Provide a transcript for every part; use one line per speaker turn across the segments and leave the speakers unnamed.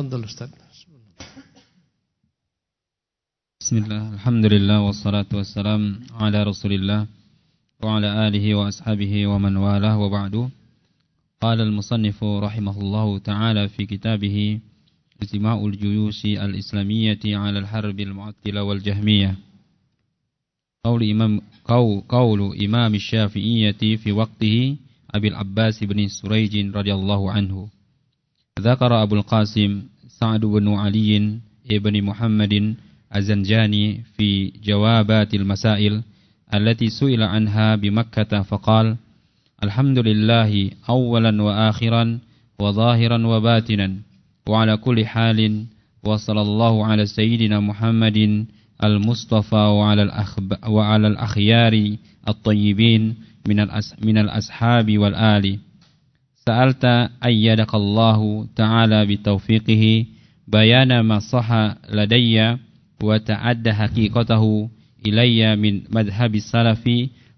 Fadal Ustaz.
Bismillah, Alhamdulillah, wassalatu wassalam ala rasulillah wa ala alihi wa ashabihi wa man walah wa ba'du Qala al-musannifu rahimahullahu ta'ala fi kitabih Ijtima'ul juyusi al-islamiyyati ala al-harbi al-mu'attila wal-jahmiyah Qawlu imam, qawlu imam syafi'iyyati fi waqtihi Abil Abbas ibn Surayjin radhiyallahu anhu Zakara Abu al-Qasim Sa'ad bin Ali ibn Muhammadin الزنجاني في جوابات المسائل التي سئل عنها بمكة فقال الحمد لله أولا وآخرا وظاهرا وباتنا وعلى كل حال وصلى الله على سيدنا محمد المصطفى وعلى, الأخب وعلى الأخيار الطيبين من الأصحاب والآل. سألت أيدك الله تعالى بتوفيقه بيان ما صح لدي وتعدى حقيقته إلي من مذهب السلف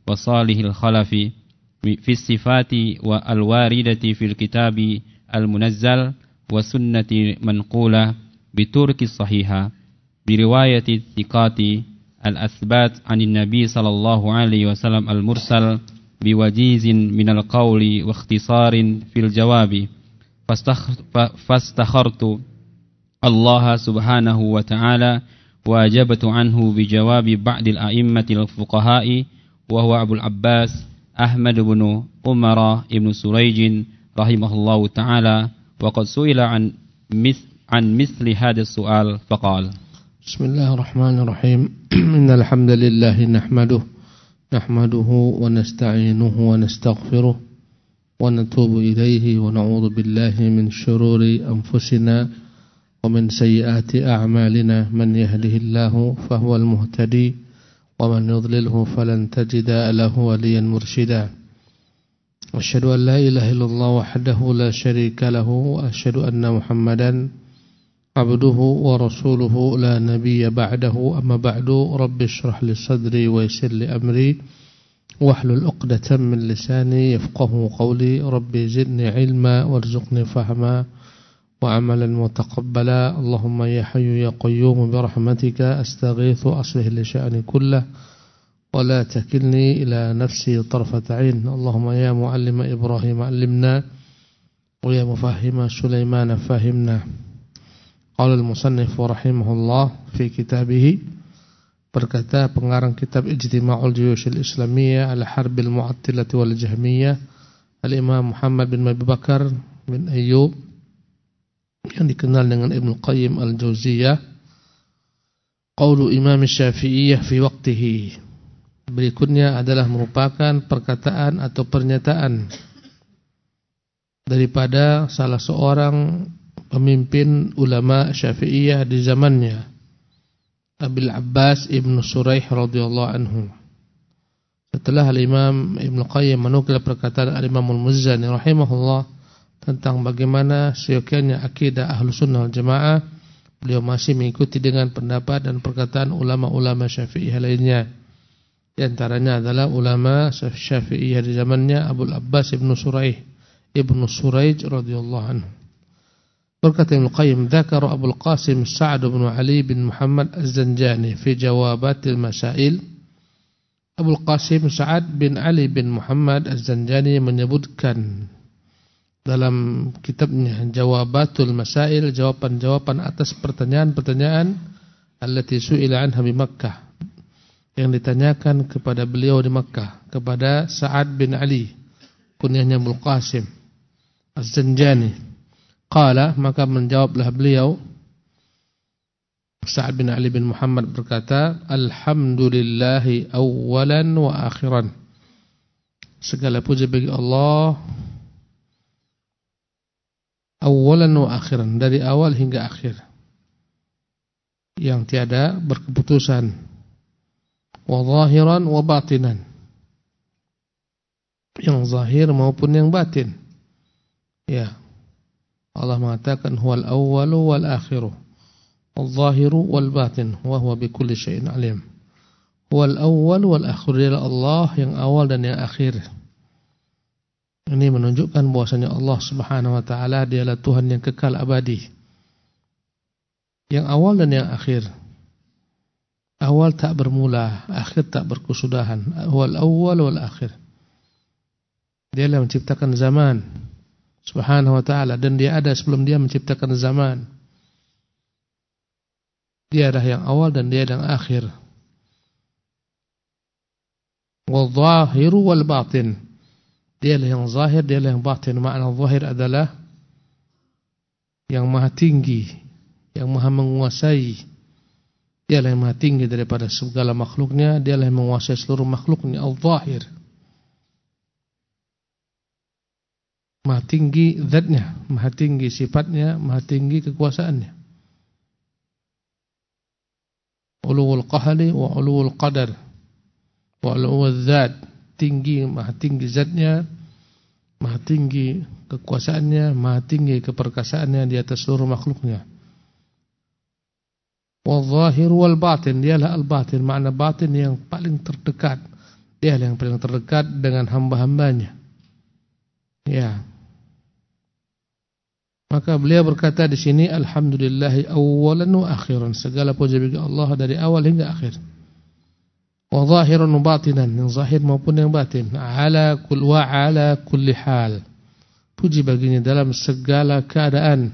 وصالح الخلف في الصفات والواردة في الكتاب المنزل وسنة منقولة بترك الصحيحة. برواية الثقات الأثبات عن النبي صلى الله عليه وسلم المرسل بوجيز من القول واختصار في الجواب. فاستخرت الله سبحانه وتعالى وأجبت عنه بجواب بعض الأئمة الفقهاء وهو أبو العباس أحمد بن عمر بن سريج رحمه الله تعالى. وقد سئل عن مثل عن مثل هذا السؤال فقال
بسم الله الرحمن الرحيم. إن الحمد لله نحمده نحمده ونستعينه ونستغفره ونتوب إليه ونعوذ بالله من شرور أنفسنا ومن سيئات أعمالنا. من يهده الله فهو المهتدي ومن يضلله فلن تجد له وليا مرشدا. أشهد أن لا إله إلا الله وحده لا شريك له وأشهد أن محمدا عبده ورسوله لا نبي بعده. أما بعد رب اشرح لي صدري ويسر لي أمري واحلل عقدة من لساني يفقه قولي. ربي زدني علما وارزقني فهما وعملا متقبلا. اللهم يا حي يا قيوم برحمتك أستغيث أصله لشأني كله ولا تكلني إلى نفسي طرفة عين. اللهم يا معلم إبراهيم علمنا ويا مفهم سليمان فهمنا. Qala al-musannif rahimahullah fi kitabih berkata pengarang kitab Ijtima'ul Juyush al-Islamiyah al-Harbil Mu'attilah wal Jahmiyah Al-Imam Muhammad bin Abi Bakar bin Ayyub yang dikenal dengan Ibnu Qayyim al-Jauziyah qaulu Imam Syafi'iyah fi waktihi. berikutnya adalah merupakan perkataan atau pernyataan daripada salah seorang pemimpin ulama Syafi'iyah di zamannya Abil Abbas Ibnu Suraih radhiyallahu anhu. Setelah Al-Imam Ibnu Qayyim menukil perkataan Al-Imam Al-Muzzani rahimahullah tentang bagaimana seyogianya akidah ahlu sunnah jamaah beliau masih mengikuti dengan pendapat dan perkataan ulama-ulama syafi'iyah lainnya. Di antaranya adalah ulama syafi'iyah di zamannya Abu Abbas ibnu Suraih ibnu Suraij radhiyallahu anhu berkata Ibnu Qayyim dzakara Abu Qasim Sa'ad bin Ali bin Muhammad Az-Zanjani fi jawabatil masail. Abu Qasim Sa'ad bin Ali bin Muhammad Az-Zanjani menyebutkan dalam kitabnya Jawabatul Masail, jawaban-jawaban atas pertanyaan-pertanyaan allati su'ila anha bi Makkah yang ditanyakan kepada beliau di Makkah kepada Sa'ad bin Ali kunyahnya Abdul Qasim Az-Zanjani qala maka menjawablah beliau. Sa'ad bin Ali bin Muhammad berkata alhamdulillahi awwalan wa akhiran. Segala puji bagi Allah. Awalan wa akhiran dari awal hingga akhir. Yang tiada berkeputusan. Wa zahiran wa batinan. Yang zahir maupun yang batin. Ya Allah mengatakan huwal awwalu wal akhiru wal zahiru wal batin wa huwa bikulli syai'in alim huwal awwal wal akhir Allah yang awal dan yang akhir ini menunjukkan bahwasanya Allah Subhanahu wa taala dialah Tuhan yang kekal abadi. Yang awal dan yang akhir. Awal tak bermula, akhir tak berkesudahan. Awal awal wal akhir. Dia yang menciptakan zaman. Subhanahu wa ta'ala. Dan dia ada sebelum dia menciptakan zaman. Dia adalah yang awal dan dia yang akhir. Wal zahiru wal batin. Dia yang zahir, dia yang batin. Makna zahir adalah yang maha tinggi, yang maha menguasai Dialah yang maha tinggi daripada segala makhluknya. Dialah yang menguasai seluruh makhluknya. Al-Zahir. Maha tinggi zatnya. Maha tinggi sifatnya. Maha tinggi kekuasaannya. Uluwul qahali wa uluwul qadar. Wa uluwul zat. Tinggi, maha tinggi zatnya. Maha tinggi kekuasaannya. Maha tinggi keperkasaannya di atas seluruh makhluknya. Wal-zahir wal-batin Dialah al-batin Makna batin yang paling terdekat Dialah yang paling terdekat dengan hamba-hambanya Ya Maka beliau berkata di sini Alhamdulillahi awalan wa akhiran. Segala puji bagi Allah dari awal hingga akhir. Wa zahiran wa batinan Yang zahir maupun yang batin. Ala kul wa ala kulli hal. Puji baginya dalam segala keadaan.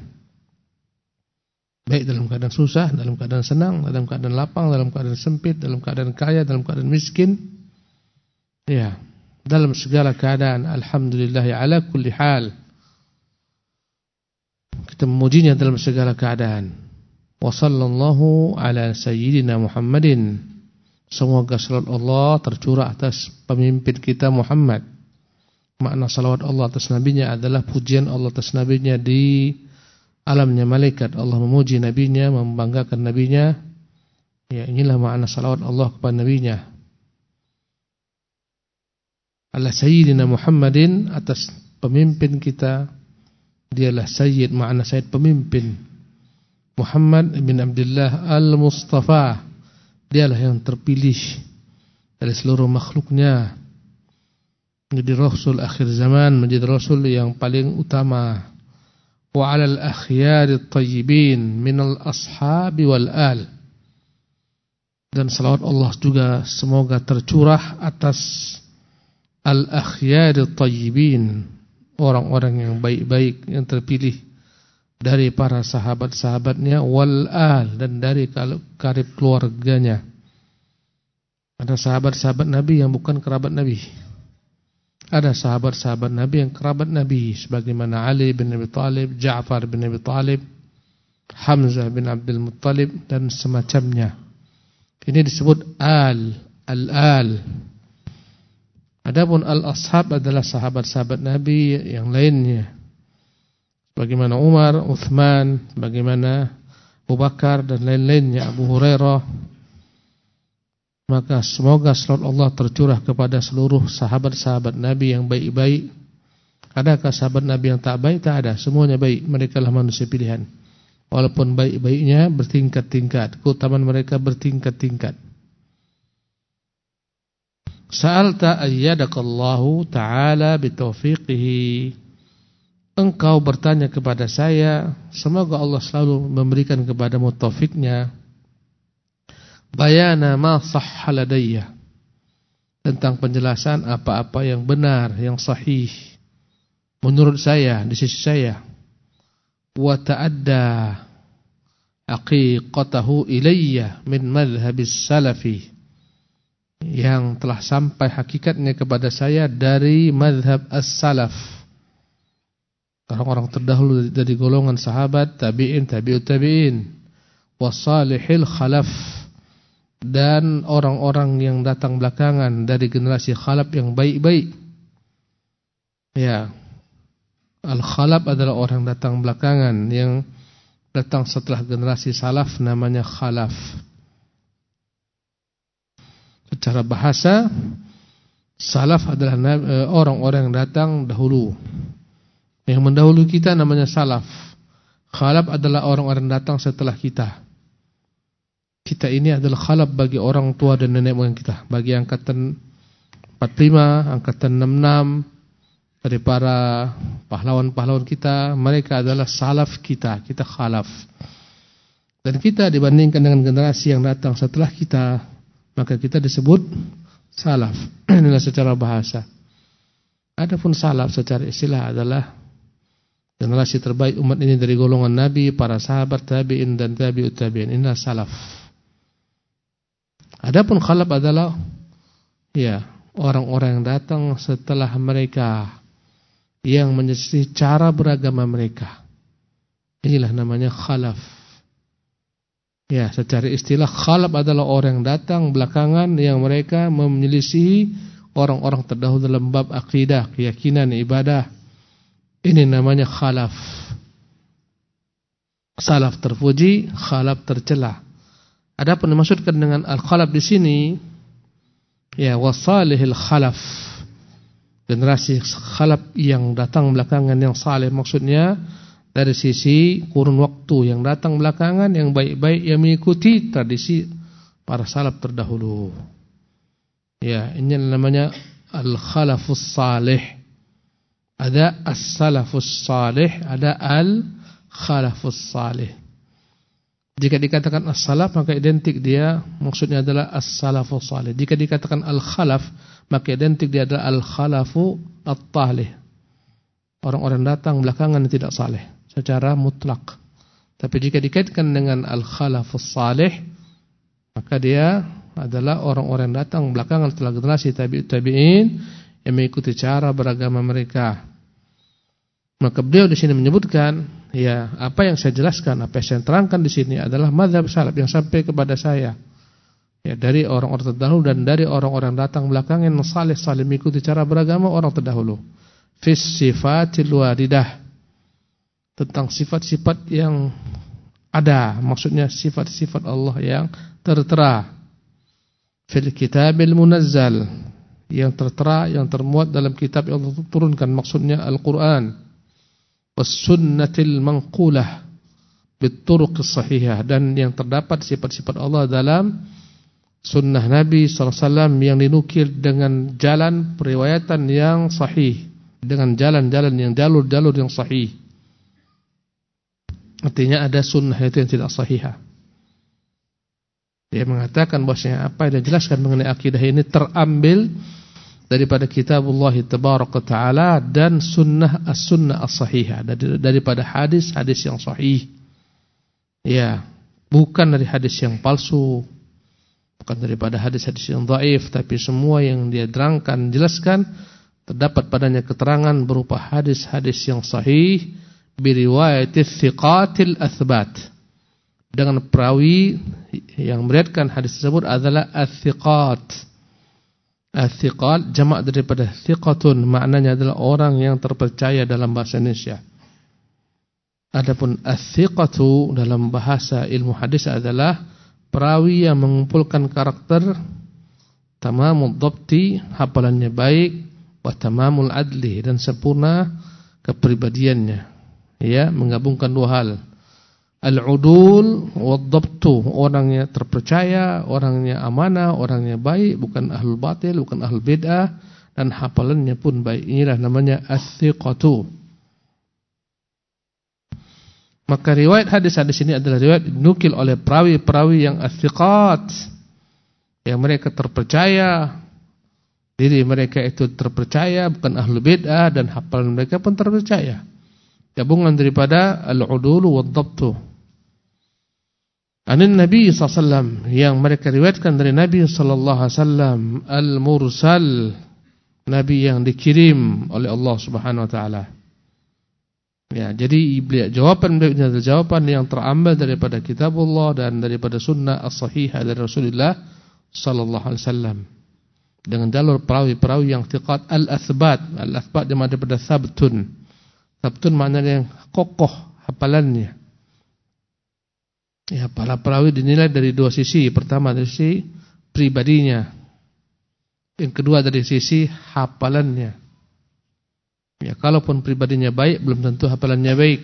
Baik dalam keadaan susah, dalam keadaan senang, dalam keadaan lapang, dalam keadaan sempit, dalam keadaan kaya, dalam keadaan miskin. Ya, dalam segala keadaan. Alhamdulillah ala kulli hal. Kita memujinya dalam segala keadaan. Wa sallallahu ala sayyidina Muhammadin. Semoga salat Allah tercurah atas pemimpin kita Muhammad. Makna salawat Allah atas nabinya adalah pujian Allah atas nabinya di alamnya malaikat Allah memuji nabinya membanggakan nabinya ya inilah makna salawat Allah kepada nabinya Allah sayyidina Muhammadin atas pemimpin kita Dialah Sayyid makna Sayyid pemimpin. Muhammad bin Abdullah Al-Mustafa. Dia Dialah yang terpilih Dari seluruh makhluknya. Menjadi Rasul akhir zaman Menjadi Rasul yang paling utama. Wa alal akhyari tayyibin Minal ashabi wal al. Dan salawat Allah juga semoga tercurah atas al-akhyar tayyibin orang-orang yang baik-baik yang terpilih dari para sahabat-sahabatnya wal al dan dari karib keluarganya ada sahabat-sahabat Nabi yang bukan kerabat Nabi ada sahabat-sahabat Nabi yang kerabat Nabi sebagaimana Ali bin Abi Talib, Ja'far bin Abi Talib, Hamzah bin Abdul Muttalib dan semacamnya. Ini disebut al, al-al. Adapun al-ashab adalah sahabat-sahabat Nabi yang lainnya. Bagaimana Umar, Uthman, bagaimana Abu Bakar dan lain-lainnya, Abu Hurairah, maka semoga salat Allah tercurah kepada seluruh sahabat-sahabat Nabi yang baik-baik. Adakah sahabat Nabi yang tak baik? Tak ada. Semuanya baik. Mereka lah manusia pilihan. Walaupun baik-baiknya bertingkat-tingkat. Keutamaan mereka bertingkat-tingkat. Sa'alta ayyadakallahu ta'ala bitaufiqihi. Engkau bertanya kepada saya. Semoga Allah selalu memberikan kepadamu taufiknya bayana ma sahha ladayya tentang penjelasan apa-apa yang benar, yang sahih menurut saya di sisi saya wa ta'adda aqiqatahu ilayya min madhhabis salafi yang telah sampai hakikatnya kepada saya dari madhab as-salaf orang-orang terdahulu dari golongan sahabat tabi'in tabi'ut tabi'in wasalihil khalaf dan orang-orang yang datang belakangan dari generasi khalaf yang baik-baik. Ya. Al-khalaf adalah orang datang belakangan yang datang setelah generasi salaf namanya khalaf. Secara bahasa salaf adalah e, orang-orang yang datang dahulu. Yang mendahului kita namanya salaf. Khalaf adalah orang-orang datang setelah kita kita ini adalah khalaf bagi orang tua dan nenek moyang kita. Bagi angkatan 45, angkatan 66 dari para pahlawan-pahlawan kita, mereka adalah salaf kita, kita khalaf. Dan kita dibandingkan dengan generasi yang datang setelah kita, maka kita disebut salaf. Inilah secara bahasa. Adapun salaf secara istilah adalah generasi terbaik umat ini dari golongan nabi, para sahabat, tabi'in dan tabi'ut tabi'in. Inilah salaf. Adapun khalaf adalah ya, orang-orang yang datang setelah mereka yang menyelisih cara beragama mereka. Inilah namanya khalaf. Ya, secara istilah khalaf adalah orang yang datang belakangan yang mereka menyelisih orang-orang terdahulu dalam bab akidah, keyakinan, ibadah. Ini namanya khalaf. Salaf terpuji, khalaf tercela. Adapun dimaksudkan dengan al-khalaf di sini ya wasalihil khalaf. Generasi khalaf yang datang belakangan yang saleh maksudnya dari sisi kurun waktu yang datang belakangan yang baik-baik yang mengikuti tradisi para salaf terdahulu. Ya, ini namanya al-khalafus salih. Ada as-salafus salih, ada al-khalafus salih. Jika dikatakan as-salaf maka identik dia maksudnya adalah as-salafus salih. Jika dikatakan al-khalaf maka identik dia adalah al-khalafu at-talih. Orang-orang datang belakangan tidak saleh secara mutlak. Tapi jika dikaitkan dengan al-khalafus salih maka dia adalah orang-orang datang belakangan setelah generasi tabi'in tabi'in yang mengikuti cara beragama mereka. Maka beliau di sini menyebutkan, ya apa yang saya jelaskan, apa yang saya terangkan di sini adalah mazhab salaf yang sampai kepada saya. Ya dari orang-orang terdahulu dan dari orang-orang datang belakangan yang saleh-saleh mengikuti cara beragama orang terdahulu. Fis sifatil waridah. Tentang sifat-sifat yang ada, maksudnya sifat-sifat Allah yang tertera. Fil kitabil munazzal. Yang tertera yang termuat dalam kitab yang turunkan. Maksudnya Al-Qur'an. Was sunnatil manqulah. Bituruq sahihah dan yang terdapat sifat-sifat Allah dalam sunnah Nabi SAW yang dinukil dengan jalan periwayatan yang sahih. Dengan jalan-jalan yang jalur-jalur yang sahih artinya ada sunnah itu yang tidak sahihah. Dia mengatakan bahwasanya apa yang dijelaskan mengenai akidah ini terambil daripada kitabullah tabaraka taala dan sunnah as-sunnah as-sahihah. Daripada hadis-hadis yang sahih. Ya, bukan dari hadis yang palsu, bukan daripada hadis-hadis yang dhaif, tapi semua yang dia terangkan jelaskan terdapat padanya keterangan berupa hadis-hadis yang sahih biriwayatis thiqatil athbat dengan perawi yang meriatkan hadis tersebut adalah as-thiqat. As-thiqat jamak daripada thiqatun maknanya adalah orang yang terpercaya dalam bahasa Indonesia. Adapun as-thiqatu dalam bahasa ilmu hadis adalah perawi yang mengumpulkan karakter tamamul dhabti, hafalannya baik, wa tamamul adli dan sempurna kepribadiannya. Ya, menggabungkan dua hal Al-udul wad-dhabtu, orangnya terpercaya, orangnya amanah, orangnya baik, bukan ahlul batil, bukan ahlul bid'ah dan hafalannya pun baik. Inilah namanya as-thiqatu. Maka riwayat hadis-hadis ini adalah riwayat dinukil oleh perawi-perawi yang as-thiqat. Yang mereka terpercaya, diri mereka itu terpercaya, bukan ahlul bid'ah dan hafalan mereka pun terpercaya. Gabungan daripada al-udul wad-dhabtu. Anin Nabi SAW yang mereka riwayatkan dari Nabi SAW al-mursal Nabi yang dikirim oleh Allah Subhanahu Wa Taala. Ya, jadi jawaban beliau adalah jawaban yang terambil daripada kitab Allah dan daripada sunnah as-sahihah dari Rasulullah sallallahu alaihi wasallam. Dengan jalur perawi-perawi yang thiqat al-athbat, al-athbat daripada sabtun. Sabtun maknanya yang kokoh hafalannya. Ya, para perawi dinilai dari dua sisi. Pertama dari sisi pribadinya. Yang kedua dari sisi hafalannya. Ya, kalaupun pribadinya baik, belum tentu hafalannya baik.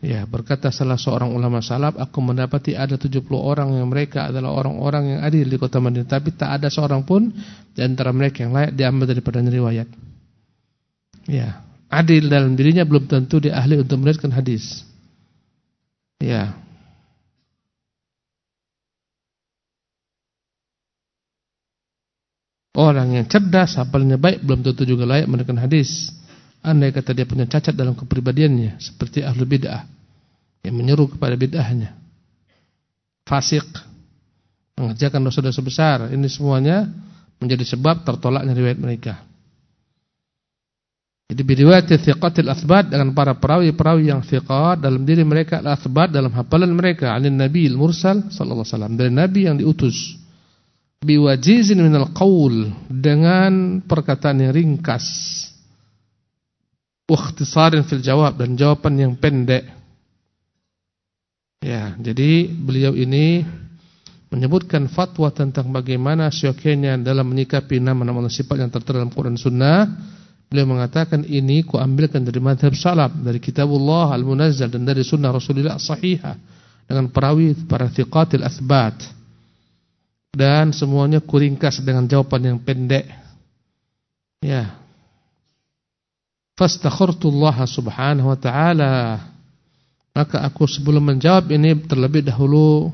Ya, berkata salah seorang ulama salaf, aku mendapati ada 70 orang yang mereka adalah orang-orang yang adil di kota Madinah, tapi tak ada seorang pun di antara mereka yang layak diambil daripada riwayat. Ya, adil dalam dirinya belum tentu dia ahli untuk meriwayatkan hadis. Ya. Orang yang cerdas, hafalnya baik belum tentu juga layak meneruskan hadis. Andai kata dia punya cacat dalam kepribadiannya seperti ahlu bid'ah yang menyeru kepada bid'ahnya. Fasik mengerjakan dosa-dosa besar. Ini semuanya menjadi sebab tertolaknya riwayat mereka. Jadi biriwayat thiqatil athbat dengan para perawi-perawi yang thiqat dalam diri mereka al-athbat dalam hafalan mereka. Anin nabi al-mursal sallallahu alaihi wasallam. Dari nabi yang diutus. Biwajizin minal qaul. Dengan perkataan yang ringkas. Ikhtisarin fil jawab dan jawaban yang pendek. Ya jadi beliau ini menyebutkan fatwa tentang bagaimana syokianya dalam menyikapi nama-nama sifat yang tertera dalam Quran Sunnah Beliau mengatakan ini ku ambilkan dari madhab salaf, dari kitabullah al-munazzal dan dari sunnah Rasulullah sahihah dengan perawi para thiqatil athbat. Dan semuanya kuringkas dengan jawaban yang pendek. Ya. Fastakhartullah subhanahu wa ta'ala. Maka aku sebelum menjawab ini terlebih dahulu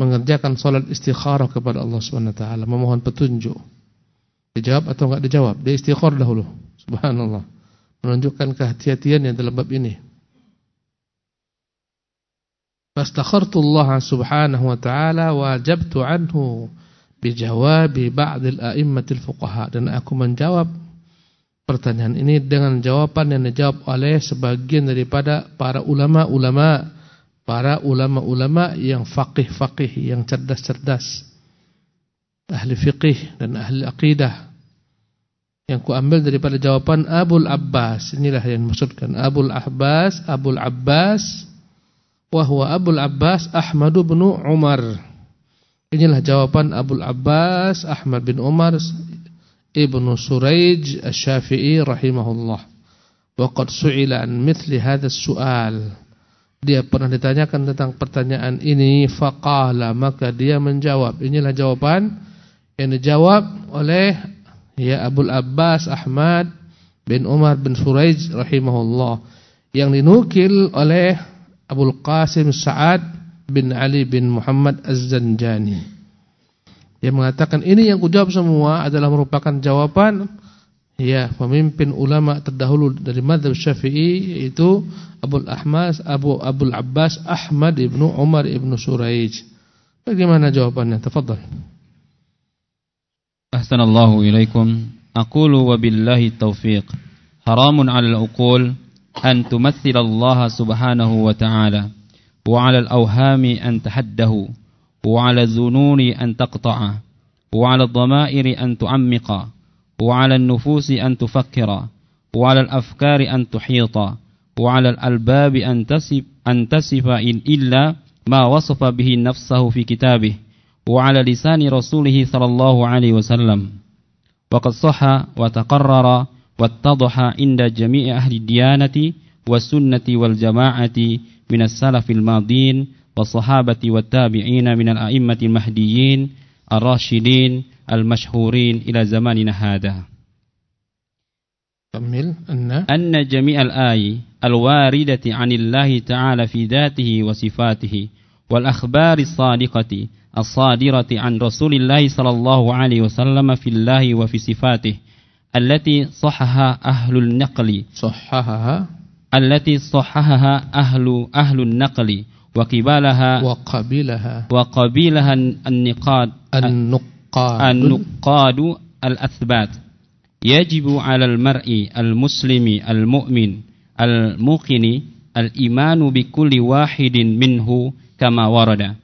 mengerjakan salat istikharah kepada Allah Subhanahu wa taala, memohon petunjuk. Dijawab atau enggak dijawab? Dia istikharah dahulu. Subhanallah. Menunjukkan kehati-hatian yang dalam bab ini. Fastakhartullah subhanahu wa ta'ala wajabtu anhu bijawabi ba'dil a'immatil fuqaha. Dan aku menjawab pertanyaan ini dengan jawaban yang dijawab oleh sebagian daripada para ulama-ulama. Para ulama-ulama yang faqih-faqih, yang cerdas-cerdas. Ahli fiqih dan ahli aqidah yang kuambil daripada jawaban Abul Abbas. Inilah yang dimaksudkan Abul Abbas, Abul Abbas wa huwa Abul Abbas Ahmad bin Umar. Inilah jawaban Abul Abbas Ahmad bin Umar Ibnu Suraij Asy-Syafi'i rahimahullah. Wa qad su'ila an mithli sual Dia pernah ditanyakan tentang pertanyaan ini faqala maka dia menjawab. Inilah jawaban yang dijawab oleh ya Abul Abbas Ahmad bin Umar bin Suraij rahimahullah yang dinukil oleh Abul Qasim Sa'ad bin Ali bin Muhammad Az-Zanjani. Dia mengatakan ini yang kujawab semua adalah merupakan jawaban ya pemimpin ulama terdahulu dari mazhab Syafi'i yaitu Abul Ahmas Abu Abul Abbas Ahmad ibnu Umar ibnu Suraij. Bagaimana jawabannya? Tafadhal.
أحسن الله إليكم أقول وبالله التوفيق حرام على العقول أن تمثل الله سبحانه وتعالى وعلى الأوهام أن تحده وعلى الظنون أن تقطع وعلى الضمائر أن تعمق وعلى النفوس أن تفكر وعلى الأفكار أن تحيط وعلى الألباب أن تصف, أن تصف إلا ما وصف به نفسه في كتابه وعلى لسان رسوله صلى الله عليه وسلم. وقد صح وتقرر واتضح عند جميع أهل الديانة والسنة والجماعة من السلف الماضين والصحابة والتابعين من الأئمة المهديين الراشدين المشهورين إلى زماننا هذا.
كمل أن
أن جميع الآي الواردة عن الله تعالى في ذاته وصفاته والأخبار الصادقة الصادرة عن رسول الله صلى الله عليه وسلم في الله وفي صفاته التي صحها أهل النقل.
صححها
التي صححها أهل أهل النقل وقبالها
وقبلها
وقبيلها النقاد
النقاد.
النقاد الأثبات. يجب على المرء المسلم المؤمن الموقن الإيمان بكل واحد منه كما ورد.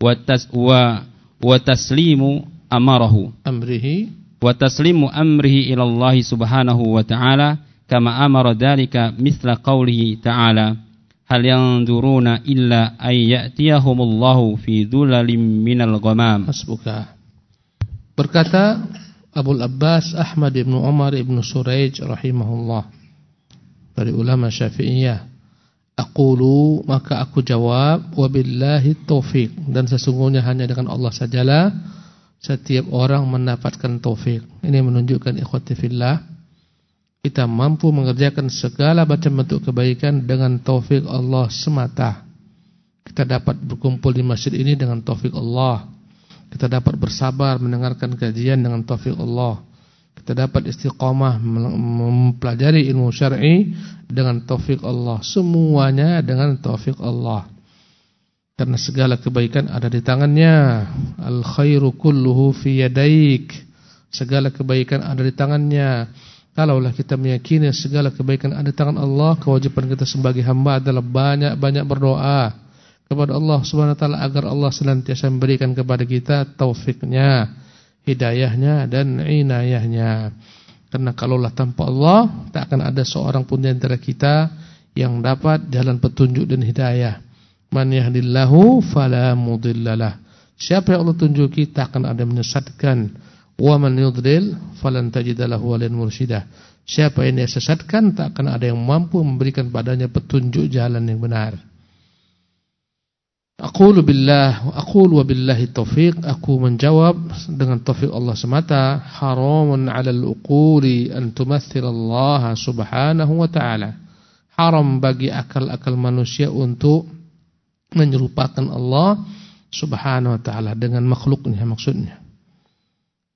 Watas, wa wa taslimu amarahu
amrihi
wa taslimu amrihi ila Allah subhanahu wa ta'ala kama amara dhalika mithla qawlihi ta'ala hal yanzuruna illa ay ya'tiyahumullahu fi dhulalin minal ghamam
hasbuka berkata Abu Abbas Ahmad ibn Umar ibn Suraij rahimahullah dari ulama Syafi'iyah Aqulu maka aku jawab wabillahi taufik dan sesungguhnya hanya dengan Allah sajalah setiap orang mendapatkan taufik. Ini menunjukkan ikhwati fillah kita mampu mengerjakan segala macam bentuk kebaikan dengan taufik Allah semata. Kita dapat berkumpul di masjid ini dengan taufik Allah. Kita dapat bersabar mendengarkan kajian dengan taufik Allah. Kita dapat istiqamah mempelajari ilmu syar'i dengan taufik Allah. Semuanya dengan taufik Allah. Karena segala kebaikan ada di tangannya. Al khairu kulluhu fi yadaik. Segala kebaikan ada di tangannya. Kalaulah kita meyakini segala kebaikan ada di tangan Allah, kewajiban kita sebagai hamba adalah banyak-banyak berdoa kepada Allah Subhanahu wa taala agar Allah senantiasa memberikan kepada kita taufiknya, hidayahnya dan inayahnya. Karena kalaulah tanpa Allah tak akan ada seorang pun di antara kita yang dapat jalan petunjuk dan hidayah. Man yahdillahu fala mudhillalah. Siapa yang Allah tunjuki tak akan ada menyesatkan. Wa man yudlil falan tajidalahu waliyan. Siapa yang dia sesatkan tak akan ada yang mampu memberikan padanya petunjuk jalan yang benar. Aku billah, aku wa billahi taufiq. Aku menjawab dengan taufik Allah semata. Haramun 'ala al-uquli an Allah Subhanahu wa ta'ala. Haram bagi akal-akal manusia untuk menyerupakan Allah Subhanahu wa ta'ala dengan makhluknya maksudnya.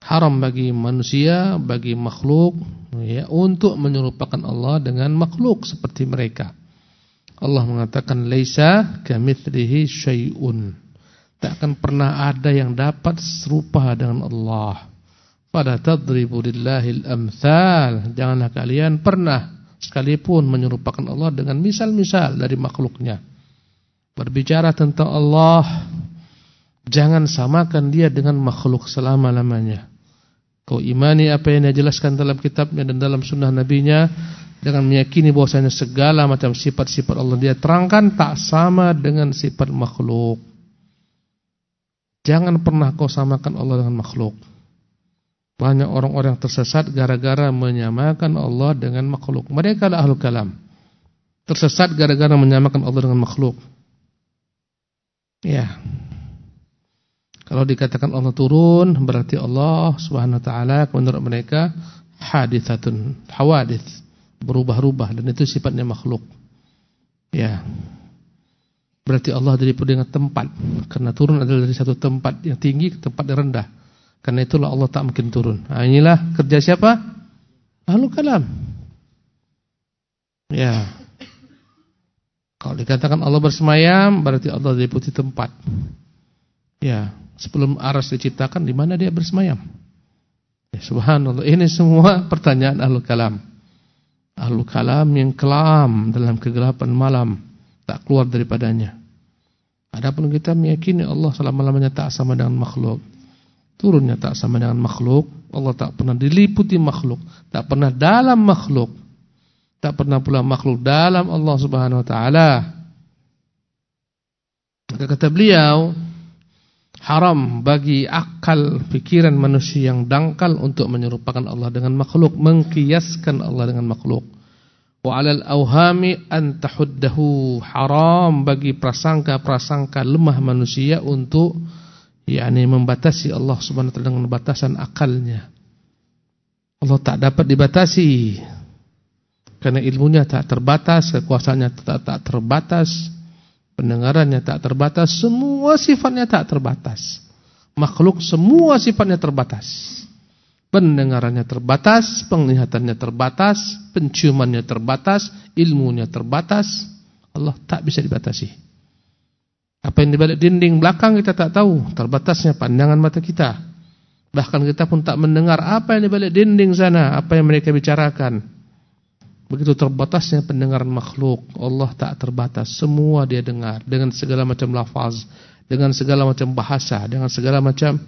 Haram bagi manusia, bagi makhluk ya untuk menyerupakan Allah dengan makhluk seperti mereka. Allah mengatakan laisa kamitslihi syai'un. Tak akan pernah ada yang dapat serupa dengan Allah. Pada tadribu lillahil amthal. Janganlah kalian pernah sekalipun menyerupakan Allah dengan misal-misal dari makhluknya. Berbicara tentang Allah, jangan samakan dia dengan makhluk selama-lamanya. Kau imani apa yang dia dalam kitabnya dan dalam sunnah nabinya dengan meyakini bahwasanya segala macam sifat-sifat Allah dia terangkan tak sama dengan sifat makhluk. Jangan pernah kau samakan Allah dengan makhluk. Banyak orang-orang tersesat gara-gara menyamakan Allah dengan makhluk. Mereka adalah ahlul kalam. Tersesat gara-gara menyamakan Allah dengan makhluk. Ya. Kalau dikatakan Allah turun, berarti Allah Subhanahu wa taala menurut mereka haditsatun, hawadits berubah-ubah dan itu sifatnya makhluk. Ya. Berarti Allah dari dengan tempat. Karena turun adalah dari satu tempat yang tinggi ke tempat yang rendah. Karena itulah Allah tak mungkin turun. Nah, inilah kerja siapa? Ahlul kalam. Ya. Kalau dikatakan Allah bersemayam, berarti Allah diliputi tempat. Ya, sebelum aras diciptakan di mana dia bersemayam? Ya, subhanallah. Ini semua pertanyaan ahlul kalam. Ahlu kalam yang kelam dalam kegelapan malam tak keluar daripadanya. Adapun kita meyakini Allah selama-lamanya tak sama dengan makhluk. Turunnya tak sama dengan makhluk. Allah tak pernah diliputi makhluk, tak pernah dalam makhluk. Tak pernah pula makhluk dalam Allah Subhanahu wa taala. Kata beliau, haram bagi akal pikiran manusia yang dangkal untuk menyerupakan Allah dengan makhluk, mengkiaskan Allah dengan makhluk. Wa 'alal awhami an tahuddahu haram bagi prasangka-prasangka lemah manusia untuk yakni membatasi Allah Subhanahu wa taala dengan batasan akalnya. Allah tak dapat dibatasi karena ilmunya tak terbatas, kekuasaannya tak, tak terbatas Pendengarannya tak terbatas, semua sifatnya tak terbatas. Makhluk semua sifatnya terbatas. Pendengarannya terbatas, penglihatannya terbatas, penciumannya terbatas, ilmunya terbatas. Allah tak bisa dibatasi. Apa yang di balik dinding belakang kita tak tahu, terbatasnya pandangan mata kita. Bahkan kita pun tak mendengar apa yang di balik dinding sana, apa yang mereka bicarakan. Begitu terbatasnya pendengaran makhluk, Allah tak terbatas. Semua dia dengar dengan segala macam lafaz, dengan segala macam bahasa, dengan segala macam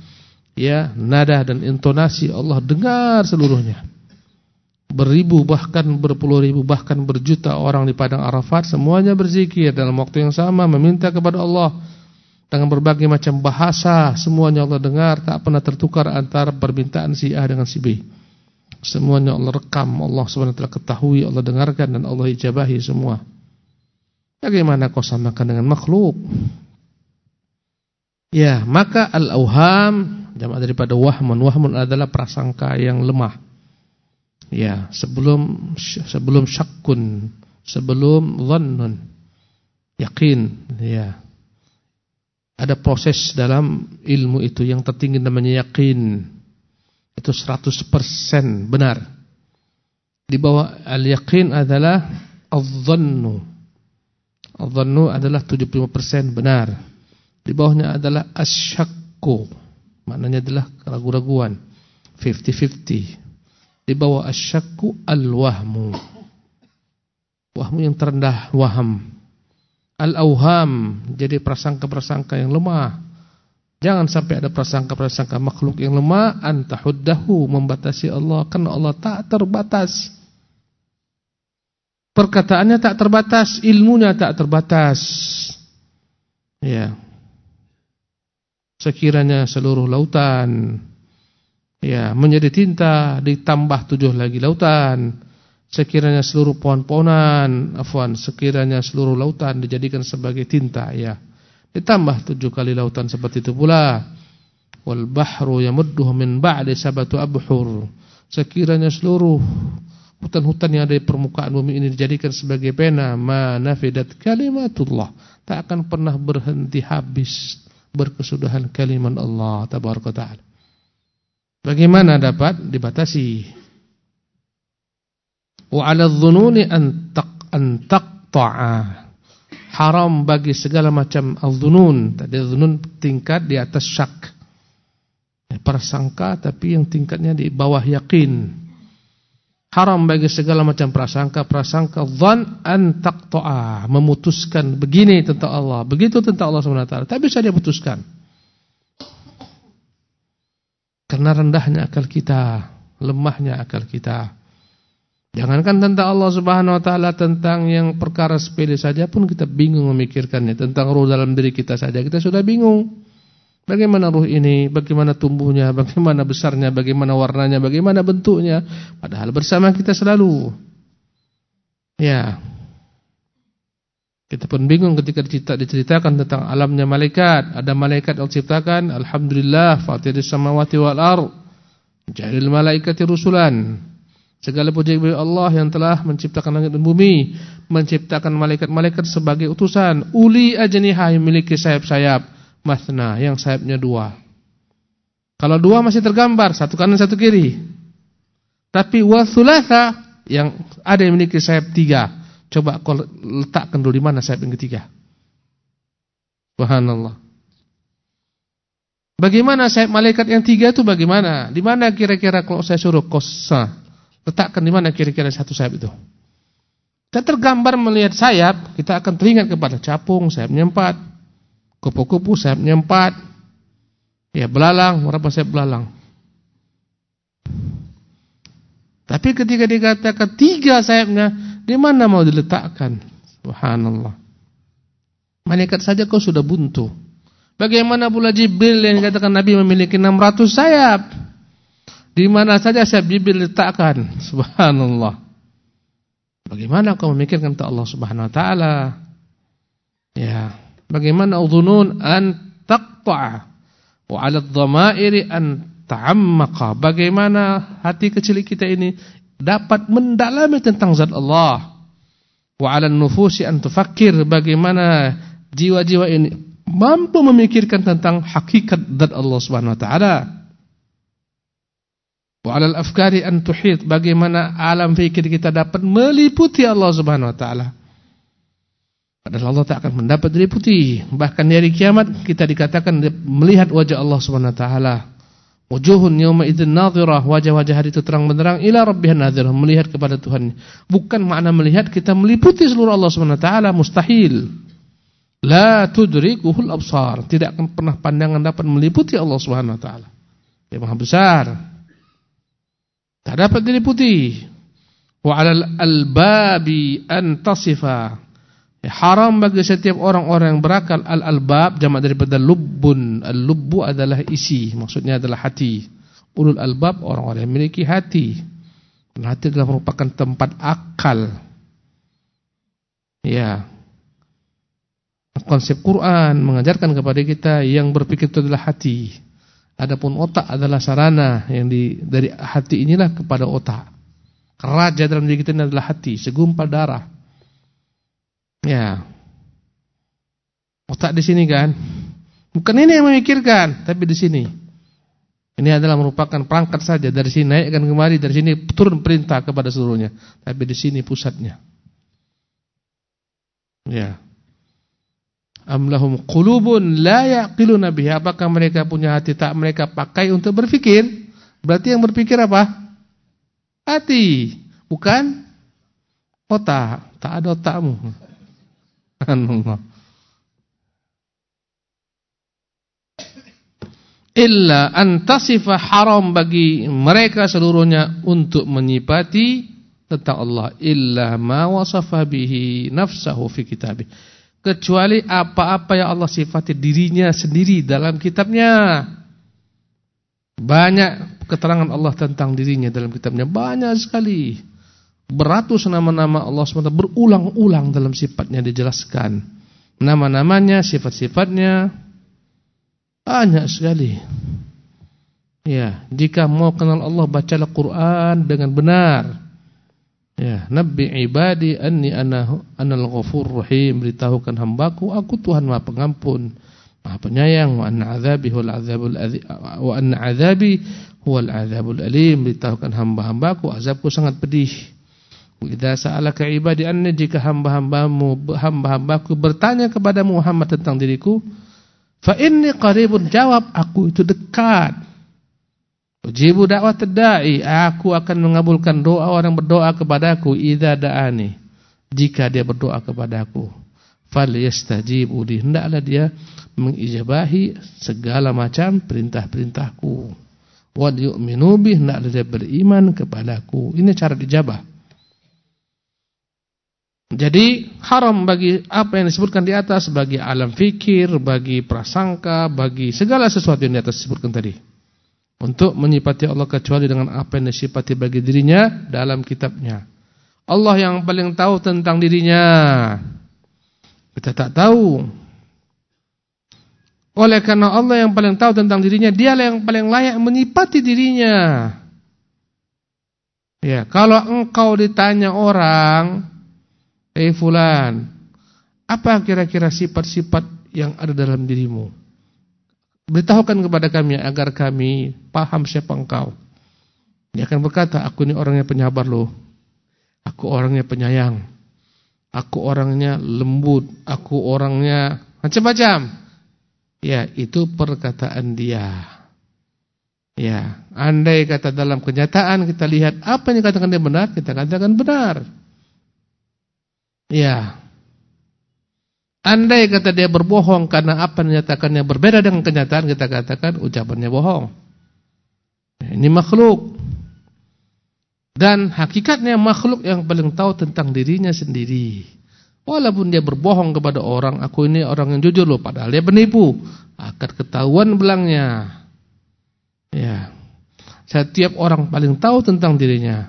ya nada dan intonasi Allah dengar seluruhnya. Beribu bahkan berpuluh ribu bahkan berjuta orang di padang Arafat semuanya berzikir dalam waktu yang sama meminta kepada Allah dengan berbagai macam bahasa semuanya Allah dengar tak pernah tertukar antara permintaan si A dengan si B. Semuanya Allah rekam, Allah SWT ketahui, Allah dengarkan dan Allah ijabahi semua. Bagaimana kau samakan dengan makhluk? Ya, maka al-auham jamaah daripada wahmun. Wahmun adalah prasangka yang lemah. Ya, sebelum sebelum syakkun, sebelum dhannun. Yakin, ya. Ada proses dalam ilmu itu yang tertinggi namanya yakin. Itu 100% benar. Di bawah al-yakin adalah al-dhannu. Al-dhannu adalah 75% benar. Di bawahnya adalah asyakku. Maknanya adalah keraguan-raguan. 50-50. Di bawah asyakku al-wahmu. Wahmu yang terendah, waham. Al-auham, jadi prasangka-prasangka yang lemah. Jangan sampai ada prasangka-prasangka makhluk yang lemah antahuddahu membatasi Allah karena Allah tak terbatas. Perkataannya tak terbatas, ilmunya tak terbatas. Ya. Sekiranya seluruh lautan ya menjadi tinta ditambah tujuh lagi lautan sekiranya seluruh pohon-pohonan, afwan, sekiranya seluruh lautan dijadikan sebagai tinta, ya. Ditambah tujuh kali lautan seperti itu pula. Wal bahru yamudduhu min ba'di sabatu abhur. Sekiranya seluruh hutan-hutan yang ada di permukaan bumi ini dijadikan sebagai pena, ma nafidat kalimatullah. Tak akan pernah berhenti habis berkesudahan kalimat Allah tabaraka taala. Bagaimana dapat dibatasi? wa 'ala dhununi an taq taqta'a haram bagi segala macam al-dhunun. Tadi dhunun tingkat di atas syak. Ya, prasangka tapi yang tingkatnya di bawah yakin. Haram bagi segala macam prasangka. Prasangka dhan an taqta'a. Memutuskan begini tentang Allah begitu tentang Allah Subhanahu wa tak bisa dia putuskan. Karena rendahnya akal kita lemahnya akal kita Jangankan tentang Allah Subhanahu wa taala tentang yang perkara sepele saja pun kita bingung memikirkannya. Tentang ruh dalam diri kita saja kita sudah bingung. Bagaimana ruh ini, bagaimana tumbuhnya, bagaimana besarnya, bagaimana warnanya, bagaimana bentuknya. Padahal bersama kita selalu. Ya. Kita pun bingung ketika diceritakan tentang alamnya malaikat. Ada malaikat yang diciptakan, alhamdulillah, fatiris samawati wal ardh. Jahil malaikati rusulan. Segala puji bagi Allah yang telah menciptakan langit dan bumi, menciptakan malaikat-malaikat sebagai utusan, uli ajniha yang memiliki sayap-sayap, masna yang sayapnya dua. Kalau dua masih tergambar, satu kanan satu kiri. Tapi wasulatha yang ada yang memiliki sayap tiga. Coba kau letakkan dulu di mana sayap yang ketiga. Subhanallah. Bagaimana sayap malaikat yang tiga itu bagaimana? Di mana kira-kira kalau saya suruh kosa? Letakkan di mana kira-kira satu sayap itu. Kita tergambar melihat sayap, kita akan teringat kepada capung, sayapnya empat. Kupu-kupu, sayapnya empat. Ya, belalang, berapa sayap belalang? Tapi ketika dikatakan tiga sayapnya, di mana mau diletakkan? Subhanallah. Malaikat saja kau sudah buntu. Bagaimana pula Jibril yang dikatakan Nabi memiliki 600 sayap? Di mana saja saya bibir letakkan. Subhanallah. Bagaimana kau memikirkan tentang Allah Subhanahu wa taala? Ya, bagaimana udhunun an taqta'a wa 'ala adh-dhamairi an ta'ammaqa. Bagaimana hati kecil kita ini dapat mendalami tentang zat Allah. Wa 'ala nufusi an tufakkir. Bagaimana jiwa-jiwa ini mampu memikirkan tentang hakikat zat Allah Subhanahu wa taala. Wa afkari an bagaimana alam fikir kita dapat meliputi Allah Subhanahu wa taala. Padahal Allah tak akan mendapat diliputi. Bahkan di hari kiamat kita dikatakan melihat wajah Allah Subhanahu wa taala. Wujuhun yawma idzin nadhirah, wajah-wajah hari itu terang benderang ila rabbiha nadhirah, melihat kepada Tuhan. Bukan makna melihat kita meliputi seluruh Allah Subhanahu wa taala, mustahil. La tudrikuhul absar, tidak akan pernah pandangan dapat meliputi Allah Subhanahu wa taala. Dia Maha besar. Tak dapat diliputi. Wa 'alal albabi an tasifa. Ya, haram bagi setiap orang-orang yang berakal al-albab jamak daripada lubbun. Al-lubbu adalah isi, maksudnya adalah hati. Ulul albab orang-orang yang memiliki hati. Dan hati adalah merupakan tempat akal. Ya. Konsep Quran mengajarkan kepada kita yang berpikir itu adalah hati. Adapun otak adalah sarana yang di, dari hati inilah kepada otak. Raja dalam diri kita ini adalah hati, segumpal darah. Ya. Otak di sini kan. Bukan ini yang memikirkan, tapi di sini. Ini adalah merupakan perangkat saja dari sini naikkan kemari dari sini turun perintah kepada seluruhnya. Tapi di sini pusatnya. Ya. Amlahum qulubun la yaqiluna biha. Apakah mereka punya hati tak mereka pakai untuk berpikir? Berarti yang berpikir apa? Hati, bukan otak. Tak ada otakmu. Allah. illa antasifa haram bagi mereka seluruhnya untuk menyipati tentang Allah illa ma wasafa bihi nafsahu fi kitabih kecuali apa-apa yang Allah sifati dirinya sendiri dalam kitabnya. Banyak keterangan Allah tentang dirinya dalam kitabnya. Banyak sekali. Beratus nama-nama Allah SWT berulang-ulang dalam sifatnya dijelaskan. Nama-namanya sifat-sifatnya. Banyak sekali. Ya, jika mau kenal Allah bacalah Quran dengan benar. Ya, nabbi ibadi anni ana anal ghafur rahim, beritahukan hambaku aku Tuhan Maha Pengampun, Maha Penyayang, wa anna azabi huwal azabul wa anna azabi huwal azabul alim, beritahukan hamba-hambaku azabku sangat pedih. Idza sa'alaka ibadi anni jika hamba-hambamu hamba-hambaku bertanya kepada Muhammad tentang diriku, Fa inni qaribun jawab aku itu dekat. Ujibu dakwah tadai, aku akan mengabulkan doa orang berdoa kepadaku idza da'ani. Jika dia berdoa kepadaku, fal yastajibu. Hendaklah dia mengijabahi segala macam perintah-perintahku. Wa yu'minu bi, hendaklah dia beriman kepadaku. Ini cara dijabah. Jadi haram bagi apa yang disebutkan di atas bagi alam fikir, bagi prasangka, bagi segala sesuatu yang di atas disebutkan tadi. Untuk menyipati Allah kecuali dengan apa yang disipati bagi dirinya dalam kitabnya. Allah yang paling tahu tentang dirinya. Kita tak tahu. Oleh karena Allah yang paling tahu tentang dirinya, dialah yang paling layak menyipati dirinya. Ya, kalau engkau ditanya orang, Eh fulan, apa kira-kira sifat-sifat yang ada dalam dirimu? Beritahukan kepada kami agar kami paham siapa engkau. Dia akan berkata, aku ini orangnya penyabar loh. Aku orangnya penyayang. Aku orangnya lembut. Aku orangnya macam-macam. Ya, itu perkataan dia. Ya, andai kata dalam kenyataan kita lihat apa yang dikatakan dia benar, kita katakan benar. Ya. Andai kata dia berbohong karena apa yang dinyatakannya berbeda dengan kenyataan, kita katakan ucapannya bohong. Ini makhluk. Dan hakikatnya makhluk yang paling tahu tentang dirinya sendiri. Walaupun dia berbohong kepada orang, aku ini orang yang jujur loh, padahal dia penipu. Akan ketahuan belangnya. Ya. Setiap orang paling tahu tentang dirinya.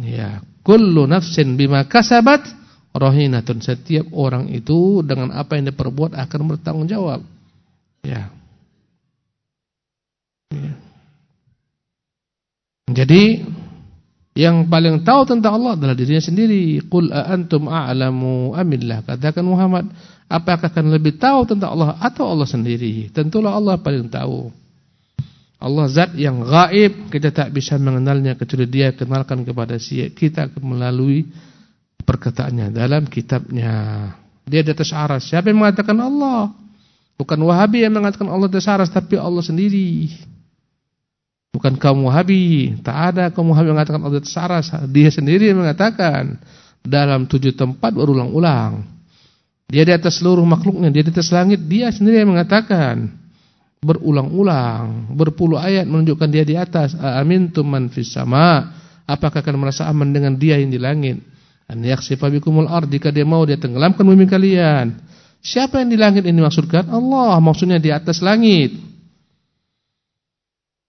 Ya, kullu nafsin bima kasabat rohinatun setiap orang itu dengan apa yang diperbuat akan bertanggung jawab. Ya. ya. Jadi yang paling tahu tentang Allah adalah dirinya sendiri. Qul antum a'lamu amillah. Katakan Muhammad, apakah akan lebih tahu tentang Allah atau Allah sendiri? Tentulah Allah paling tahu. Allah zat yang gaib, kita tak bisa mengenalnya kecuali Dia kenalkan kepada kita melalui perkataannya dalam kitabnya. Dia di atas aras. Siapa yang mengatakan Allah? Bukan Wahabi yang mengatakan Allah di atas aras, tapi Allah sendiri. Bukan kaum Wahabi. Tak ada kaum Wahabi yang mengatakan Allah di atas aras. Dia sendiri yang mengatakan. Dalam tujuh tempat berulang-ulang. Dia di atas seluruh makhluknya. Dia di atas langit. Dia sendiri yang mengatakan. Berulang-ulang. Berpuluh ayat menunjukkan dia di atas. Amin tuman fis sama. Apakah akan merasa aman dengan dia yang di langit? An yakhsifa bikumul ard jika dia mau dia tenggelamkan bumi kalian. Siapa yang di langit ini maksudkan? Allah, maksudnya di atas langit.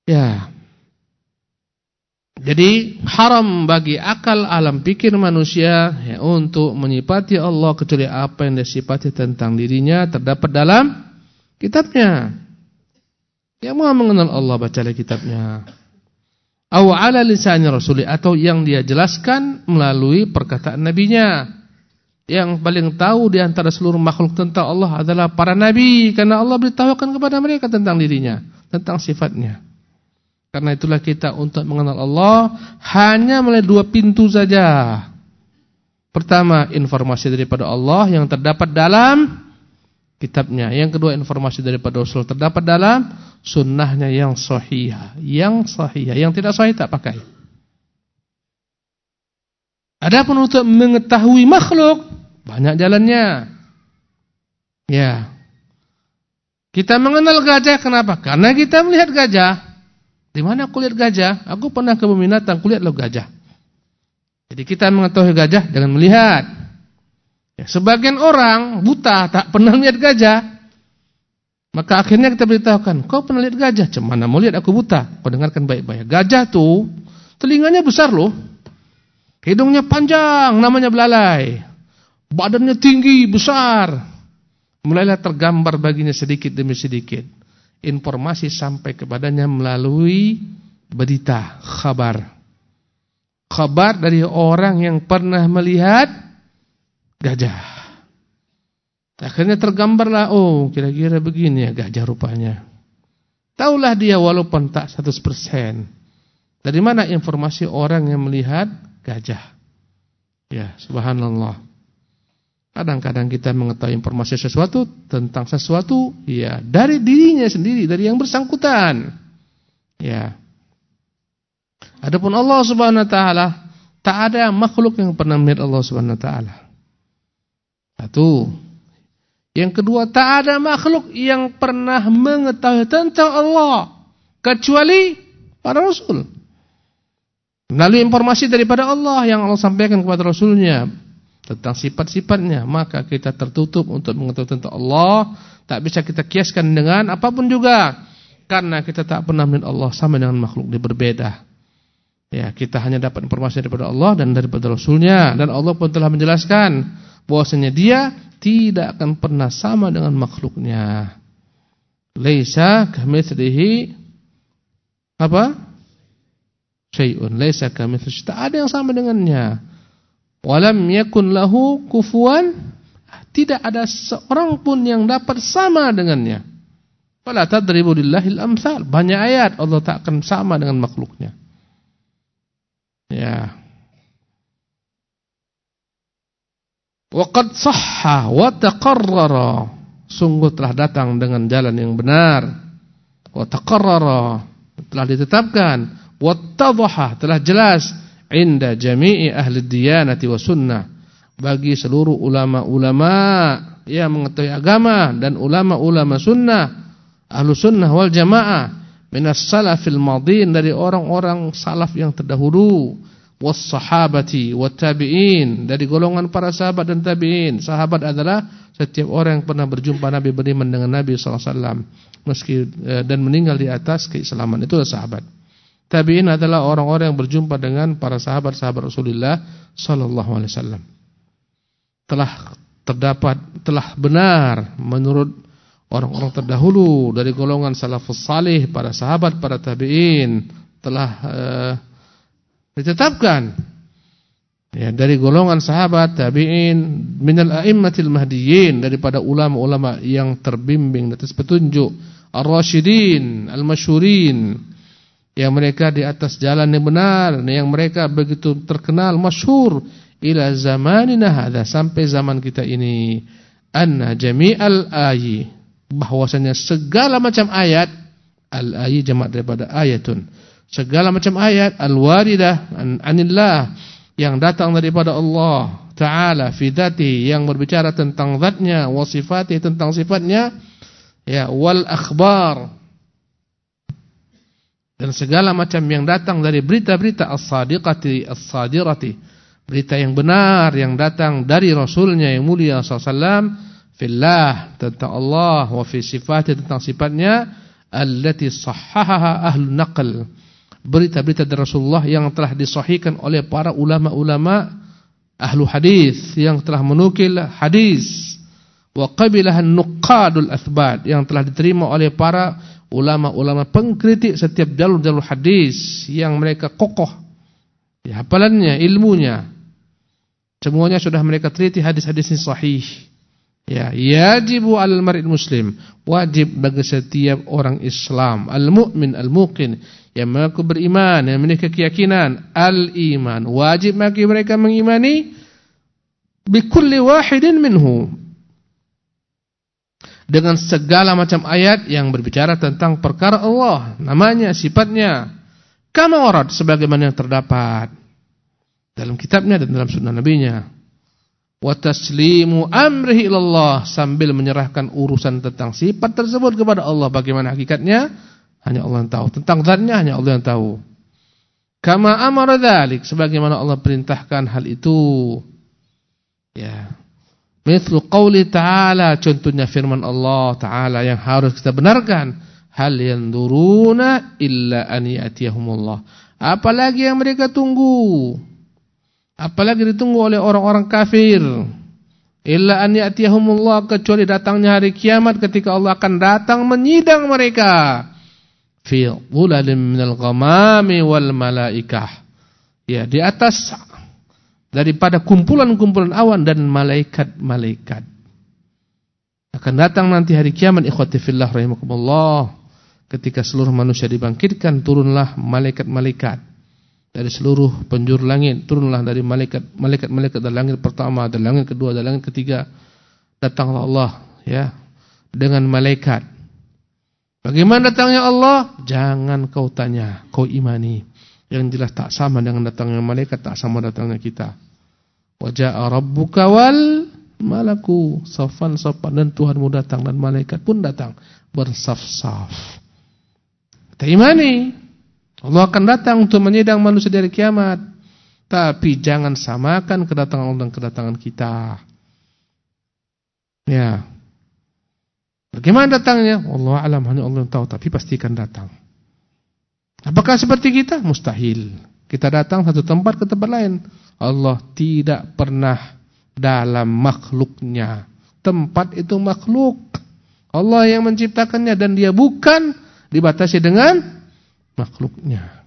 Ya. Jadi haram bagi akal alam pikir manusia ya, untuk menyipati Allah kecuali apa yang disipati tentang dirinya terdapat dalam kitabnya. Yang mau mengenal Allah bacalah kitabnya aw ala atau yang dia jelaskan melalui perkataan nabinya Yang paling tahu di antara seluruh makhluk tentang Allah adalah para nabi karena Allah beritahukan kepada mereka tentang dirinya, tentang sifatnya. Karena itulah kita untuk mengenal Allah hanya melalui dua pintu saja. Pertama, informasi daripada Allah yang terdapat dalam kitabnya. Yang kedua, informasi daripada Rasul terdapat dalam sunnahnya yang sahih. Yang sahih. Yang tidak sahih tak pakai. Adapun untuk mengetahui makhluk, banyak jalannya. Ya. Kita mengenal gajah kenapa? Karena kita melihat gajah. Di mana aku lihat gajah? Aku pernah ke binatang, kulihat lo gajah. Jadi kita mengetahui gajah dengan melihat. Ya, sebagian orang buta tak pernah lihat gajah. Maka akhirnya kita beritahukan, kau pernah lihat gajah? Cemana mau lihat aku buta? Kau dengarkan baik-baik. Gajah tuh telinganya besar loh. Hidungnya panjang, namanya belalai. Badannya tinggi, besar. Mulailah tergambar baginya sedikit demi sedikit informasi sampai kepadanya melalui berita, kabar. Kabar dari orang yang pernah melihat gajah. Akhirnya tergambarlah, oh kira-kira begini ya gajah rupanya. Taulah dia walaupun tak 100%. Dari mana informasi orang yang melihat gajah? Ya, subhanallah. Kadang-kadang kita mengetahui informasi sesuatu tentang sesuatu ya dari dirinya sendiri, dari yang bersangkutan. Ya. Adapun Allah Subhanahu wa taala tak ada makhluk yang pernah melihat Allah Subhanahu wa taala. Satu. Yang kedua, tak ada makhluk yang pernah mengetahui tentang Allah kecuali para rasul. Melalui informasi daripada Allah yang Allah sampaikan kepada rasulnya tentang sifat-sifatnya, maka kita tertutup untuk mengetahui tentang Allah, tak bisa kita kiaskan dengan apa pun juga. Karena kita tak pernah melihat Allah sama dengan makhluk dia berbeda. Ya, kita hanya dapat informasi daripada Allah dan daripada Rasulnya dan Allah pun telah menjelaskan bahwasanya dia tidak akan pernah sama dengan makhluknya. Laisa kamitslihi apa? Syai'un. Laisa kamitslihi. Tak ada yang sama dengannya. Walam yakun lahu kufuan tidak ada seorang pun yang dapat sama dengannya. Fala tadribu lillahil amsal. Banyak ayat Allah tak akan sama dengan makhluknya. Ya. Waqad sahha wa taqarrara. Sungguh telah datang dengan jalan yang benar. Wa taqarrara. Telah ditetapkan. Wa tadhaha. Telah jelas inda jami'i ahli diyanati wa sunnah bagi seluruh ulama-ulama yang mengetahui agama dan ulama-ulama sunnah ahlu sunnah wal jamaah minas salafil madin dari orang-orang salaf yang terdahulu was sahabati wat tabi'in dari golongan para sahabat dan tabi'in. Sahabat adalah setiap orang yang pernah berjumpa Nabi beriman dengan Nabi sallallahu alaihi wasallam. Meski eh, dan meninggal di atas keislaman. Itu adalah sahabat. Tabi'in adalah orang-orang yang berjumpa dengan para sahabat-sahabat Rasulullah sallallahu alaihi wasallam. Telah terdapat telah benar menurut orang-orang terdahulu dari golongan salafus salih, para sahabat, para tabi'in. Telah uh, ditetapkan. Ya dari golongan sahabat tabi'in minal a'immatil mahdiyyin daripada ulama-ulama yang terbimbing atas petunjuk ar-rasyidin al-masyhurin yang mereka di atas jalan yang benar, yang mereka begitu terkenal, masyhur ila zamanina hadza sampai zaman kita ini. Anna jami'al ayi bahwasanya segala macam ayat al ayi jamak daripada ayatun segala macam ayat al waridah an anillah yang datang daripada Allah taala fi dzati yang berbicara tentang zatnya wa sifati tentang sifatnya ya wal akhbar. Dan segala macam yang datang dari berita-berita as-sadiqati as-sadirati berita yang benar yang datang dari rasulnya yang mulia sallallahu fillah tentang Allah wa fi sifati tentang sifatnya allati sahhahaha ahlu naql berita-berita dari Rasulullah yang telah disahihkan oleh para ulama-ulama ahlu hadis yang telah menukil hadis wa qabilahan nuqadul yang telah diterima oleh para ulama-ulama pengkritik setiap jalur-jalur hadis yang mereka kokoh di hafalannya, ilmunya. Semuanya sudah mereka teliti hadis-hadis sahih. Ya, yajibu al mar'il muslim, wajib bagi setiap orang Islam, al-mu'min, al-muqin yang mengaku beriman, yang memiliki keyakinan, al-iman, wajib bagi mereka mengimani bi kulli wahidin minhu. Dengan segala macam ayat yang berbicara tentang perkara Allah, namanya, sifatnya, kama warad sebagaimana yang terdapat dalam kitabnya dan dalam sunnah nabinya wa amrihi ilallah sambil menyerahkan urusan tentang sifat tersebut kepada Allah. Bagaimana hakikatnya? Hanya Allah yang tahu. Tentang zatnya hanya Allah yang tahu. Kama amara dzalik sebagaimana Allah perintahkan hal itu. Ya. Mithlu qauli ta'ala contohnya firman Allah taala yang harus kita benarkan. Hal yanzuruna illa an ya'tiyahumullah. Apalagi yang mereka tunggu Apalagi ditunggu oleh orang-orang kafir. Illa an ya'tiyahumullah kecuali datangnya hari kiamat ketika Allah akan datang menyidang mereka. Fi dhulalin minal ghamami wal malaikah. Ya, di atas daripada kumpulan-kumpulan awan dan malaikat-malaikat. Akan datang nanti hari kiamat ikhwati fillah rahimakumullah. Ketika seluruh manusia dibangkitkan turunlah malaikat-malaikat dari seluruh penjuru langit turunlah dari malaikat malaikat-malaikat dari langit pertama dan langit kedua dan langit ketiga. Datanglah Allah ya dengan malaikat. Bagaimana datangnya Allah? Jangan kau tanya kau imani. Yang jelas tak sama dengan datangnya malaikat tak sama datangnya kita. Wajah rabbuka wal malaku. Safan safan. Dan Tuhanmu datang dan malaikat pun datang. Bersaf-saf. Kita imani Allah akan datang untuk menyidang manusia dari kiamat. Tapi jangan samakan kedatangan Allah dan kedatangan kita. Ya. Bagaimana datangnya? Allah alam hanya Allah yang tahu, tapi pasti akan datang. Apakah seperti kita? Mustahil. Kita datang satu tempat ke tempat lain. Allah tidak pernah dalam makhluknya. Tempat itu makhluk. Allah yang menciptakannya dan dia bukan dibatasi dengan makhluknya.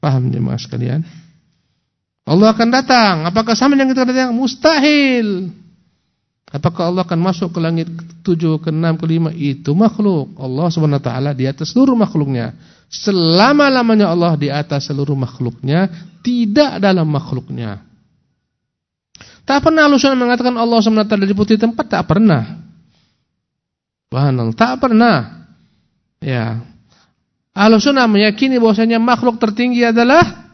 Paham jemaah sekalian? Allah akan datang. Apakah sama dengan kita datang? Mustahil. Apakah Allah akan masuk ke langit ke-7, ke-6, ke-5? Itu makhluk. Allah SWT di atas seluruh makhluknya. Selama-lamanya Allah di atas seluruh makhluknya. Tidak dalam makhluknya. Tak pernah Allah mengatakan Allah SWT di putih tempat. Tak pernah. Bahan Tak pernah. Ya. Ahlussunnah meyakini bahwasanya makhluk tertinggi adalah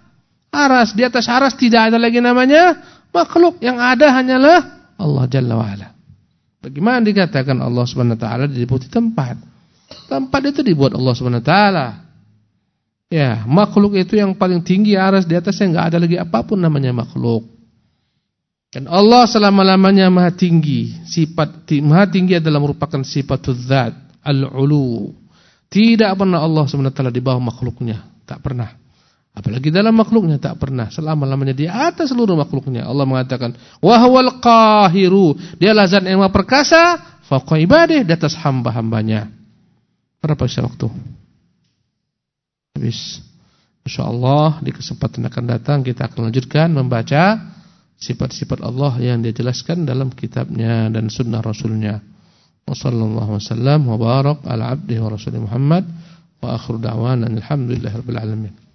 aras. Di atas aras tidak ada lagi namanya makhluk. Yang ada hanyalah Allah Jalla wa'ala. Bagaimana dikatakan Allah Subhanahu wa taala dibuat tempat? Tempat itu dibuat Allah Subhanahu wa. Ya, makhluk itu yang paling tinggi aras di atasnya enggak ada lagi apa pun namanya makhluk. Dan Allah selama-lamanya maha tinggi. Sifat maha tinggi adalah merupakan sifat zat, al-ulu. Tidak pernah Allah SWT di bawah makhluknya. Tak pernah. Apalagi dalam makhluknya tak pernah. Selama-lamanya di atas seluruh makhluknya. Allah mengatakan, Wahwal qahiru. Dialah zat yang perkasa. Faqqa ibadah di atas hamba-hambanya. Berapa sisa waktu? Habis. InsyaAllah di kesempatan akan datang kita akan lanjutkan membaca sifat-sifat Allah yang dia jelaskan dalam kitabnya dan sunnah rasulnya. وصلى الله وسلم وبارك على عبده ورسوله محمد وآخر دعوانا الحمد لله رب العالمين.